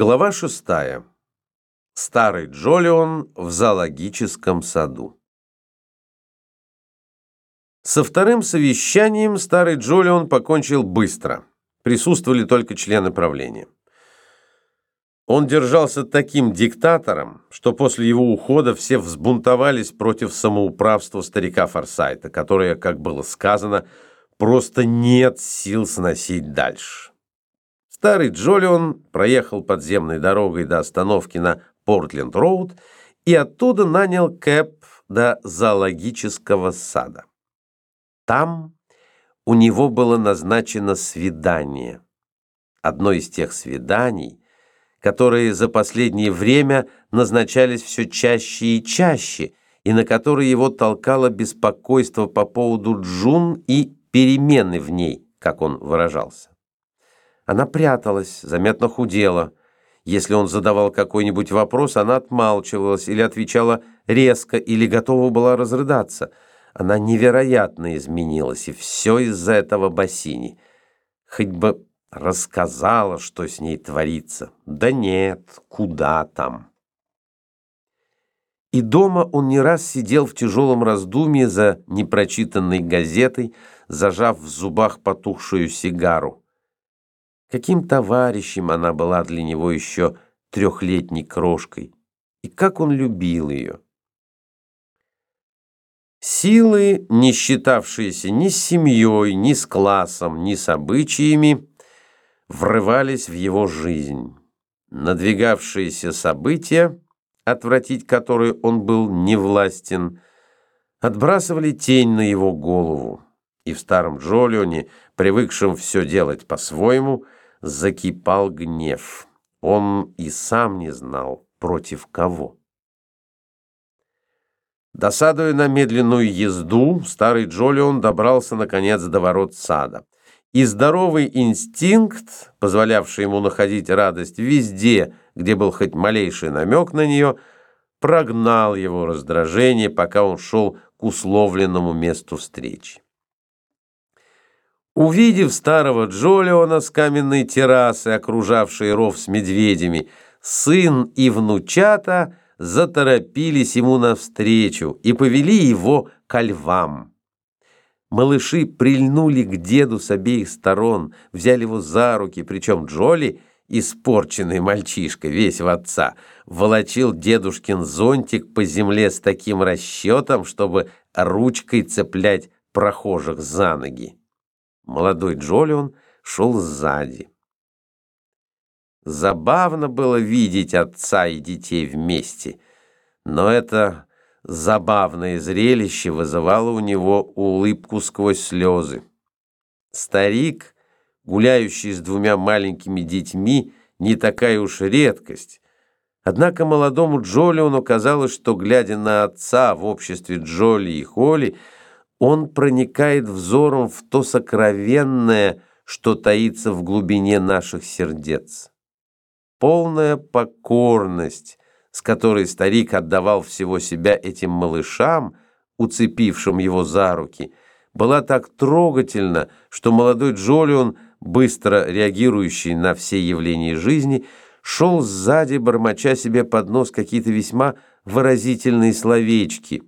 Глава шестая. Старый Джолион в зоологическом саду. Со вторым совещанием старый Джолион покончил быстро. Присутствовали только члены правления. Он держался таким диктатором, что после его ухода все взбунтовались против самоуправства старика Форсайта, которое, как было сказано, просто нет сил сносить дальше. Старый Джолион проехал подземной дорогой до остановки на Портленд-Роуд и оттуда нанял кэп до зоологического сада. Там у него было назначено свидание. Одно из тех свиданий, которые за последнее время назначались все чаще и чаще, и на которые его толкало беспокойство по поводу Джун и перемены в ней, как он выражался. Она пряталась, заметно худела. Если он задавал какой-нибудь вопрос, она отмалчивалась или отвечала резко, или готова была разрыдаться. Она невероятно изменилась, и все из-за этого бассейни. Хоть бы рассказала, что с ней творится. Да нет, куда там. И дома он не раз сидел в тяжелом раздумье за непрочитанной газетой, зажав в зубах потухшую сигару. Каким товарищем она была для него еще трехлетней крошкой, и как он любил ее. Силы, не считавшиеся ни с семьей, ни с классом, ни с обычаями, врывались в его жизнь. Надвигавшиеся события, отвратить которые он был невластен, отбрасывали тень на его голову. И в старом Джолионе, привыкшем все делать по-своему, закипал гнев. Он и сам не знал, против кого. Досадуя на медленную езду, старый Джолион добрался наконец до ворот сада. И здоровый инстинкт, позволявший ему находить радость везде, где был хоть малейший намек на нее, прогнал его раздражение, пока он шел к условленному месту встречи. Увидев старого Джолиона с каменной террасы, окружавшей ров с медведями, сын и внучата заторопились ему навстречу и повели его ко львам. Малыши прильнули к деду с обеих сторон, взяли его за руки, причем Джоли, испорченный мальчишка, весь в отца, волочил дедушкин зонтик по земле с таким расчетом, чтобы ручкой цеплять прохожих за ноги. Молодой Джолион шел сзади. Забавно было видеть отца и детей вместе, но это забавное зрелище вызывало у него улыбку сквозь слезы. Старик, гуляющий с двумя маленькими детьми, не такая уж редкость. Однако молодому Джолиону казалось, что, глядя на отца в обществе Джоли и Холли, он проникает взором в то сокровенное, что таится в глубине наших сердец. Полная покорность, с которой старик отдавал всего себя этим малышам, уцепившим его за руки, была так трогательна, что молодой Джолион, быстро реагирующий на все явления жизни, шел сзади, бормоча себе под нос какие-то весьма выразительные словечки –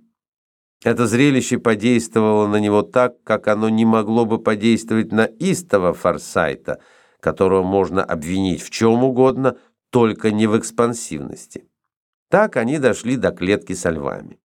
это зрелище подействовало на него так, как оно не могло бы подействовать на истого Форсайта, которого можно обвинить в чем угодно, только не в экспансивности. Так они дошли до клетки со львами.